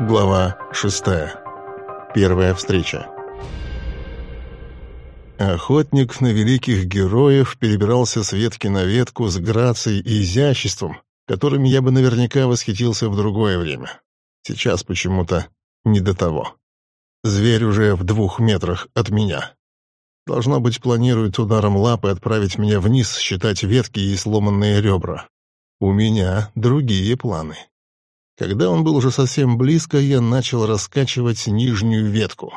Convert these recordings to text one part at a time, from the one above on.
Глава шестая. Первая встреча. Охотник на великих героев перебирался с ветки на ветку с грацией и изяществом, которыми я бы наверняка восхитился в другое время. Сейчас почему-то не до того. Зверь уже в двух метрах от меня. Должно быть, планирует ударом лапы отправить меня вниз, считать ветки и сломанные ребра. У меня другие планы. Когда он был уже совсем близко, я начал раскачивать нижнюю ветку.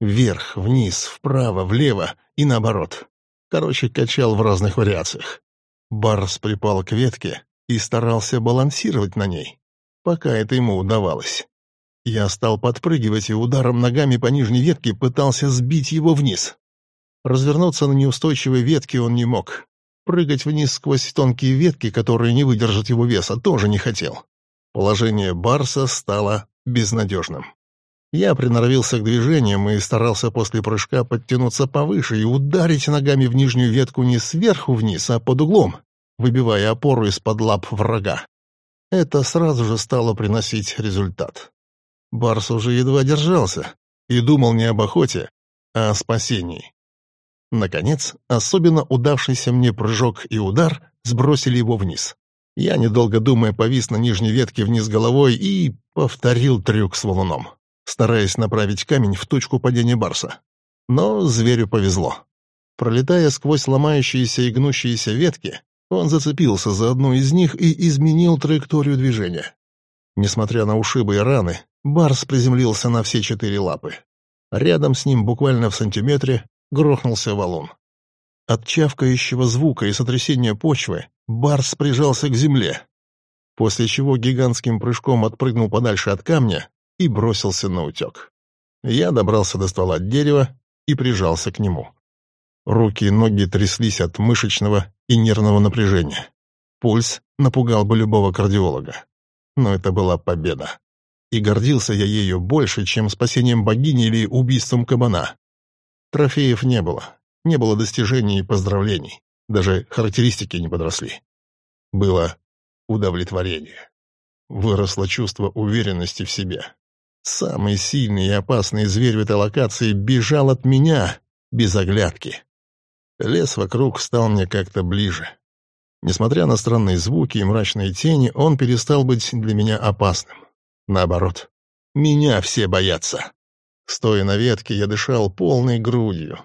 Вверх, вниз, вправо, влево и наоборот. Короче, качал в разных вариациях. Барс припал к ветке и старался балансировать на ней, пока это ему удавалось. Я стал подпрыгивать и ударом ногами по нижней ветке пытался сбить его вниз. Развернуться на неустойчивой ветке он не мог. Прыгать вниз сквозь тонкие ветки, которые не выдержат его веса, тоже не хотел. Положение Барса стало безнадежным. Я приноровился к движениям и старался после прыжка подтянуться повыше и ударить ногами в нижнюю ветку не сверху вниз, а под углом, выбивая опору из-под лап врага. Это сразу же стало приносить результат. Барс уже едва держался и думал не об охоте, а о спасении. Наконец, особенно удавшийся мне прыжок и удар сбросили его вниз. Я, недолго думая, повис на нижней ветке вниз головой и повторил трюк с валуном, стараясь направить камень в точку падения барса. Но зверю повезло. Пролетая сквозь ломающиеся и гнущиеся ветки, он зацепился за одну из них и изменил траекторию движения. Несмотря на ушибы и раны, барс приземлился на все четыре лапы. Рядом с ним, буквально в сантиметре, грохнулся валун. От чавкающего звука и сотрясения почвы Барс прижался к земле, после чего гигантским прыжком отпрыгнул подальше от камня и бросился на утек. Я добрался до ствола дерева и прижался к нему. Руки и ноги тряслись от мышечного и нервного напряжения. Пульс напугал бы любого кардиолога. Но это была победа. И гордился я ею больше, чем спасением богини или убийством кабана. Трофеев не было, не было достижений и поздравлений. Даже характеристики не подросли. Было удовлетворение. Выросло чувство уверенности в себе. Самый сильный и опасный зверь в этой локации бежал от меня без оглядки. Лес вокруг стал мне как-то ближе. Несмотря на странные звуки и мрачные тени, он перестал быть для меня опасным. Наоборот, меня все боятся. Стоя на ветке, я дышал полной грудью,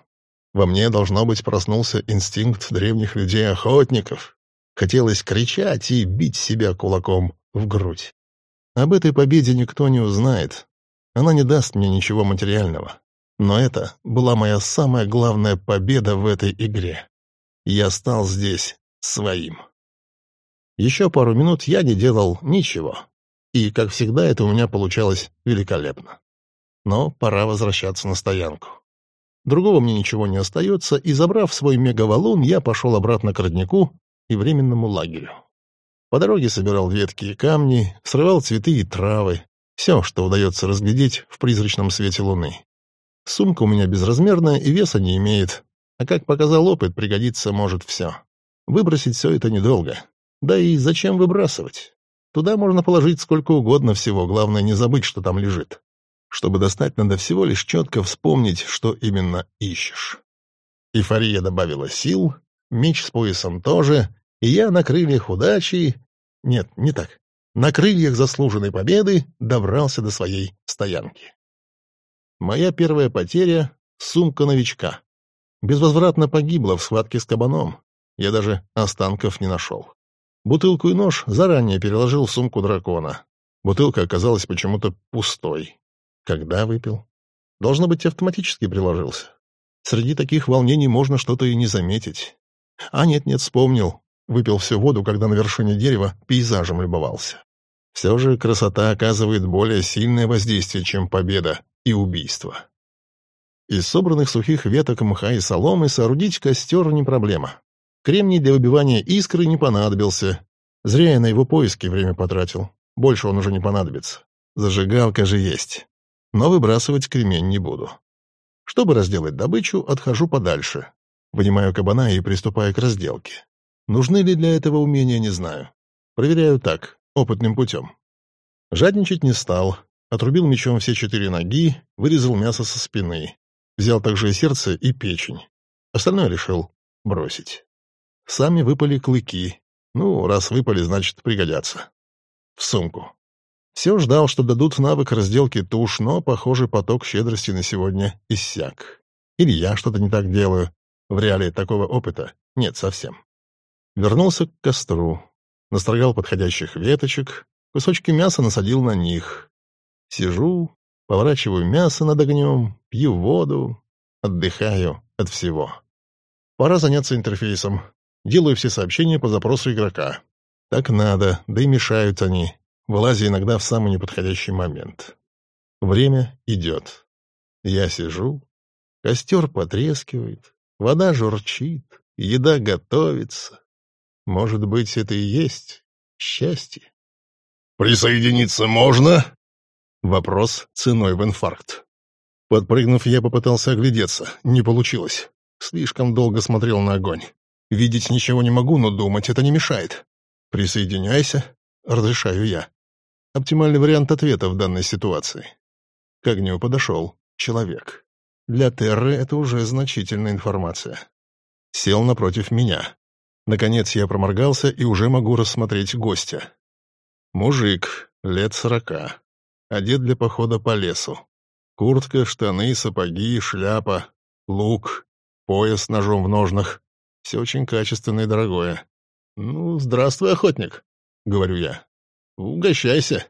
во мне, должно быть, проснулся инстинкт древних людей-охотников. Хотелось кричать и бить себя кулаком в грудь. Об этой победе никто не узнает. Она не даст мне ничего материального. Но это была моя самая главная победа в этой игре. Я стал здесь своим. Еще пару минут я не делал ничего. И, как всегда, это у меня получалось великолепно. Но пора возвращаться на стоянку. Другого мне ничего не остается, и, забрав свой мегавалун, я пошел обратно к роднику и временному лагерю. По дороге собирал ветки и камни, срывал цветы и травы, все, что удается разглядеть в призрачном свете луны. Сумка у меня безразмерная и веса не имеет, а как показал опыт, пригодится может все. Выбросить все это недолго. Да и зачем выбрасывать? Туда можно положить сколько угодно всего, главное не забыть, что там лежит. Чтобы достать, надо всего лишь четко вспомнить, что именно ищешь. Эйфория добавила сил, меч с поясом тоже, и я на крыльях удачи... Нет, не так. На крыльях заслуженной победы добрался до своей стоянки. Моя первая потеря — сумка новичка. Безвозвратно погибла в схватке с кабаном. Я даже останков не нашел. Бутылку и нож заранее переложил в сумку дракона. Бутылка оказалась почему-то пустой. Когда выпил? Должно быть, автоматически приложился. Среди таких волнений можно что-то и не заметить. А нет-нет, вспомнил. Выпил всю воду, когда на вершине дерева пейзажем любовался. Все же красота оказывает более сильное воздействие, чем победа и убийство. Из собранных сухих веток мха и соломы соорудить костер не проблема. Кремний для выбивания искры не понадобился. Зря я на его поиски время потратил. Больше он уже не понадобится. Зажигалка же есть но выбрасывать кремень не буду. Чтобы разделать добычу, отхожу подальше. Вынимаю кабана и приступаю к разделке. Нужны ли для этого умения, не знаю. Проверяю так, опытным путем. Жадничать не стал. отрубил мечом все четыре ноги, вырезал мясо со спины, взял также и сердце и печень. Остальное решил бросить. Сами выпали клыки. Ну, раз выпали, значит, пригодятся. В сумку. Все ждал, что дадут навык разделки туш, но, похоже, поток щедрости на сегодня иссяк. Или я что-то не так делаю. В реале такого опыта нет совсем. Вернулся к костру. Настрогал подходящих веточек, кусочки мяса насадил на них. Сижу, поворачиваю мясо над огнем, пью воду, отдыхаю от всего. Пора заняться интерфейсом. Делаю все сообщения по запросу игрока. Так надо, да и мешают они, вылазя иногда в самый неподходящий момент. Время идет. Я сижу, костер потрескивает, вода журчит, еда готовится. Может быть, это и есть счастье. «Присоединиться можно?» Вопрос ценой в инфаркт. Подпрыгнув, я попытался оглядеться. Не получилось. Слишком долго смотрел на огонь. Видеть ничего не могу, но думать это не мешает. «Присоединяйся», — разрешаю я. Оптимальный вариант ответа в данной ситуации. К огню подошел человек. Для Терры это уже значительная информация. Сел напротив меня. Наконец я проморгался и уже могу рассмотреть гостя. Мужик, лет сорока, одет для похода по лесу. Куртка, штаны, сапоги, шляпа, лук, пояс с ножом в ножнах. Все очень качественное и дорогое. «Ну, здравствуй, охотник», — говорю я. «Угощайся.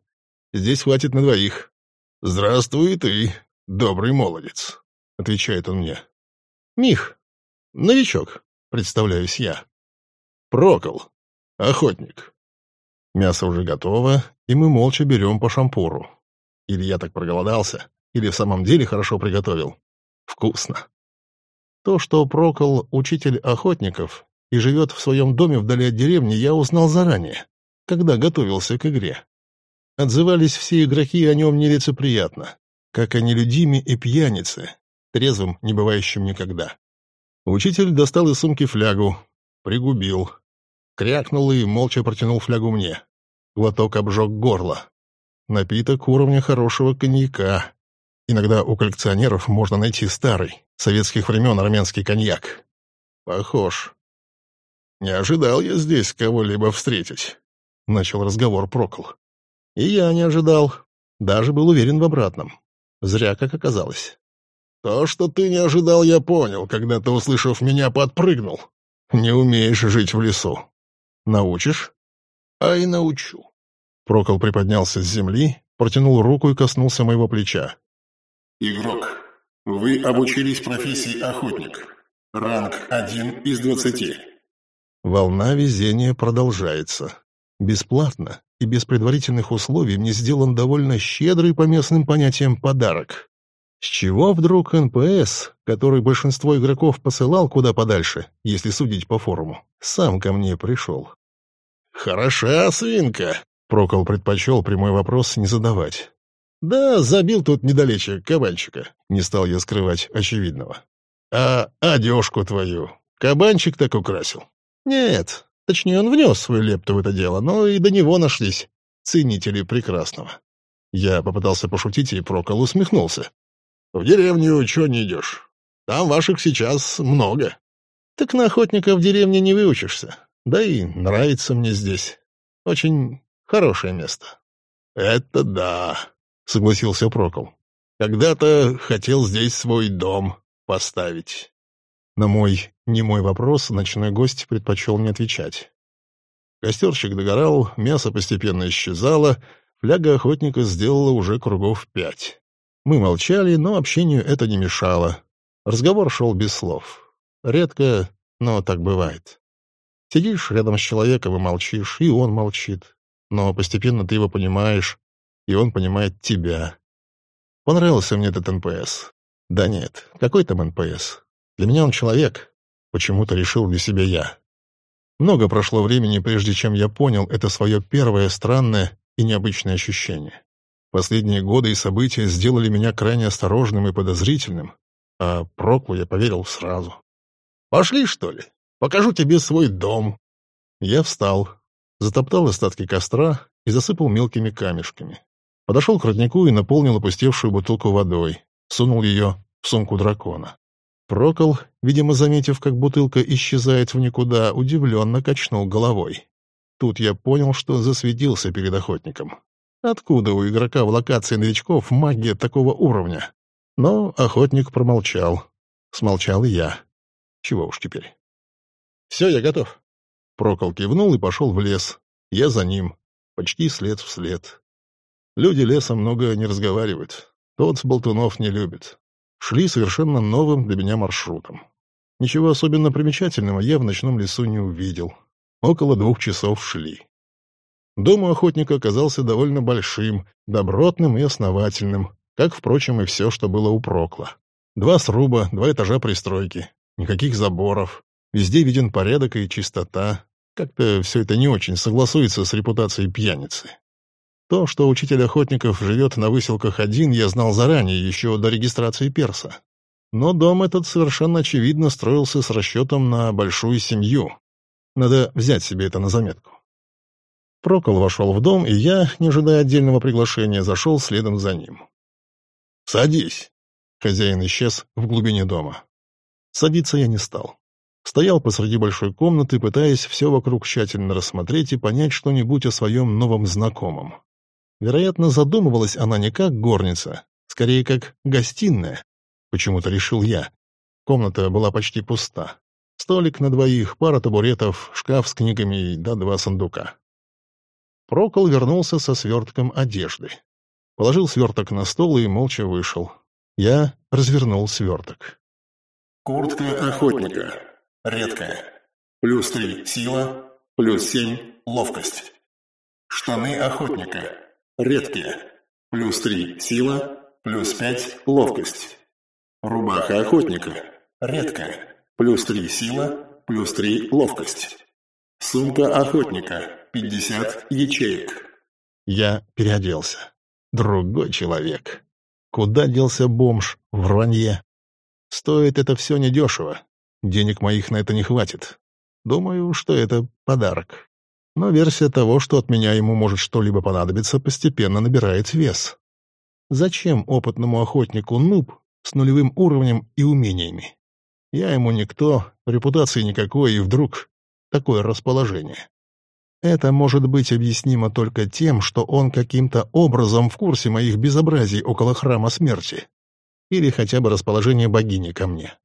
Здесь хватит на двоих». «Здравствуй ты, добрый молодец», — отвечает он мне. «Мих, новичок», — представляюсь я. «Прокол, охотник». Мясо уже готово, и мы молча берем по шампуру. Или я так проголодался, или в самом деле хорошо приготовил. Вкусно. То, что Прокол — учитель охотников, и живет в своем доме вдали от деревни, я узнал заранее, когда готовился к игре. Отзывались все игроки о нем нелицеприятно, как о нелюдиме и пьянице, трезвым, не бывающим никогда. Учитель достал из сумки флягу, пригубил, крякнул и молча протянул флягу мне. Глоток обжег горло. Напиток уровня хорошего коньяка. Иногда у коллекционеров можно найти старый, советских времен армянский коньяк. Похож. «Не ожидал я здесь кого-либо встретить», — начал разговор Прокол. «И я не ожидал. Даже был уверен в обратном. Зря, как оказалось». «То, что ты не ожидал, я понял, когда ты, услышав меня, подпрыгнул. Не умеешь жить в лесу. Научишь?» «А и научу». Прокол приподнялся с земли, протянул руку и коснулся моего плеча. «Игрок, вы обучились профессии охотник. Ранг один из двадцати. Волна везения продолжается. Бесплатно и без предварительных условий мне сделан довольно щедрый по местным понятиям подарок. С чего вдруг НПС, который большинство игроков посылал куда подальше, если судить по форуму, сам ко мне пришел? «Хороша свинка!» — Прокол предпочел прямой вопрос не задавать. «Да, забил тут недалече кабанчика», — не стал я скрывать очевидного. «А одежку твою кабанчик так украсил?» Нет, точнее, он внес свою лепту в это дело, но и до него нашлись ценители прекрасного. Я попытался пошутить, и Прокол усмехнулся. «В деревню чего не идешь? Там ваших сейчас много». «Так на охотника в деревне не выучишься. Да и нравится мне здесь. Очень хорошее место». «Это да», — согласился Прокол. «Когда-то хотел здесь свой дом поставить». На мой немой вопрос ночной гость предпочел не отвечать. Костерчик догорал, мясо постепенно исчезало, фляга охотника сделала уже кругов пять. Мы молчали, но общению это не мешало. Разговор шел без слов. Редко, но так бывает. Сидишь рядом с человеком и молчишь, и он молчит. Но постепенно ты его понимаешь, и он понимает тебя. Понравился мне этот НПС. Да нет, какой там НПС? Для меня он человек. Почему-то решил для себя я. Много прошло времени, прежде чем я понял это свое первое странное и необычное ощущение. Последние годы и события сделали меня крайне осторожным и подозрительным, а Проклу я поверил сразу. «Пошли, что ли? Покажу тебе свой дом». Я встал, затоптал остатки костра и засыпал мелкими камешками. Подошел к роднику и наполнил опустевшую бутылку водой. Сунул ее в сумку дракона. Прокол, видимо, заметив, как бутылка исчезает в никуда, удивленно качнул головой. Тут я понял, что засветился перед охотником. Откуда у игрока в локации новичков магия такого уровня? Но охотник промолчал. Смолчал и я. Чего уж теперь. «Все, я готов». Прокол кивнул и пошел в лес. Я за ним. Почти след в след. Люди леса много не разговаривают. Тот болтунов не любит. Шли совершенно новым для меня маршрутом. Ничего особенно примечательного я в ночном лесу не увидел. Около двух часов шли. Дом у охотника оказался довольно большим, добротным и основательным, как, впрочем, и все, что было у Прокла. Два сруба, два этажа пристройки, никаких заборов, везде виден порядок и чистота. Как-то все это не очень согласуется с репутацией пьяницы. То, что учитель охотников живет на выселках один, я знал заранее, еще до регистрации перса. Но дом этот совершенно очевидно строился с расчетом на большую семью. Надо взять себе это на заметку. Прокол вошел в дом, и я, не ожидая отдельного приглашения, зашел следом за ним. «Садись!» Хозяин исчез в глубине дома. Садиться я не стал. Стоял посреди большой комнаты, пытаясь все вокруг тщательно рассмотреть и понять что-нибудь о своем новом знакомом. Вероятно, задумывалась она не как горница, скорее как гостиная. Почему-то решил я. Комната была почти пуста. Столик на двоих, пара табуретов, шкаф с книгами да два сундука. Прокол вернулся со свертком одежды. Положил сверток на стол и молча вышел. Я развернул сверток. Куртка охотника. Редкая. Плюс три сила, плюс семь ловкость. Штаны охотника. Редкие. Плюс три сила, плюс пять ловкость. Рубаха охотника. Редкая. Плюс три сила, плюс три ловкость. Сумка охотника. Пятьдесят ячеек. Я переоделся. Другой человек. Куда делся бомж в рванье? Стоит это все недешево. Денег моих на это не хватит. Думаю, что это подарок. Но версия того, что от меня ему может что-либо понадобиться, постепенно набирает вес. Зачем опытному охотнику нуб с нулевым уровнем и умениями? Я ему никто, репутации никакой, и вдруг такое расположение. Это может быть объяснимо только тем, что он каким-то образом в курсе моих безобразий около храма смерти. Или хотя бы расположение богини ко мне.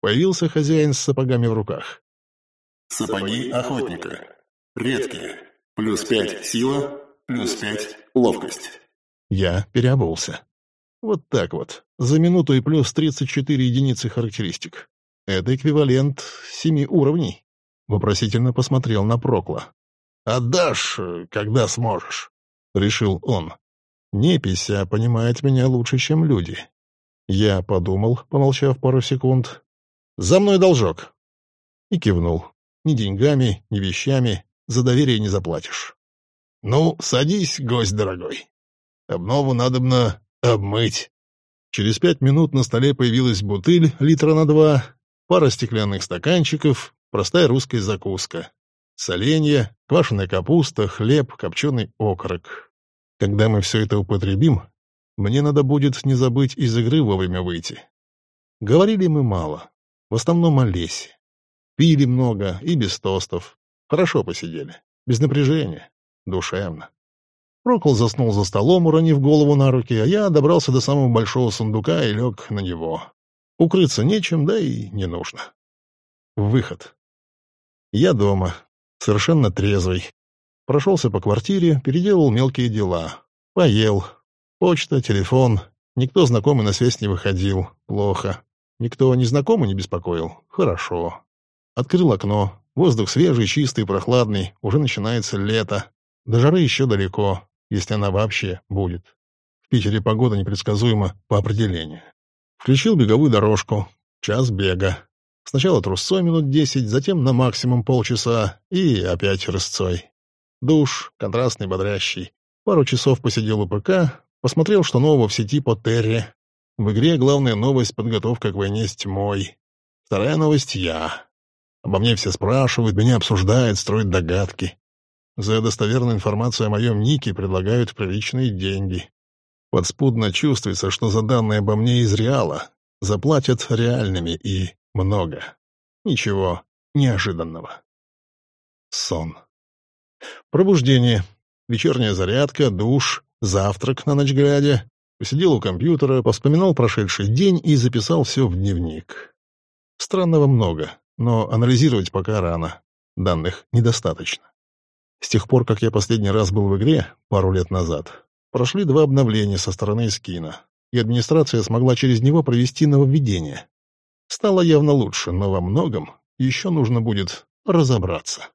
Появился хозяин с сапогами в руках. Сапоги охотника. Редкие. Плюс пять сила, плюс пять ловкость. Я переобулся. Вот так вот. За минуту и плюс 34 единицы характеристик. Это эквивалент семи уровней. Вопросительно посмотрел на Прокла. Отдашь, когда сможешь», — решил он. «Непись, а понимает меня лучше, чем люди». Я подумал, помолчав пару секунд. «За мной должок». И кивнул. Ни деньгами, ни вещами за доверие не заплатишь. «Ну, садись, гость дорогой. Обнову надобно обмыть». Через пять минут на столе появилась бутыль литра на два, пара стеклянных стаканчиков, простая русская закуска. Соленья, квашеная капуста, хлеб, копченый окорок. Когда мы все это употребим, мне надо будет не забыть из игры вовремя выйти. Говорили мы мало, в основном о лесе. Пили много и без тостов. Хорошо посидели, без напряжения, душевно. Прокол заснул за столом, уронив голову на руки, а я добрался до самого большого сундука и лег на него. Укрыться нечем, да и не нужно. Выход. Я дома, совершенно трезвый. Прошелся по квартире, переделал мелкие дела. Поел. Почта, телефон. Никто знакомый на связь не выходил. Плохо. Никто незнакомый не беспокоил. Хорошо. Открыл окно. Воздух свежий, чистый, прохладный. Уже начинается лето. До жары еще далеко, если она вообще будет. В Питере погода непредсказуема по определению. Включил беговую дорожку. Час бега. Сначала трусцой минут десять, затем на максимум полчаса и опять рысцой. Душ, контрастный, бодрящий. Пару часов посидел у ПК, посмотрел, что нового в сети по Терре. В игре главная новость — подготовка к войне с тьмой. Вторая новость — я. Обо мне все спрашивают, меня обсуждают, строят догадки. За достоверную информацию о моем нике предлагают приличные деньги. Подспудно чувствуется, что за данные обо мне из Реала заплатят реальными и много. Ничего неожиданного. Сон. Пробуждение. Вечерняя зарядка, душ, завтрак на ночь глядя. Посидел у компьютера, повспоминал прошедший день и записал все в дневник. Странного много, но анализировать пока рано. Данных недостаточно. С тех пор, как я последний раз был в игре, пару лет назад, Прошли два обновления со стороны Скина, и администрация смогла через него провести нововведение. Стало явно лучше, но во многом еще нужно будет разобраться.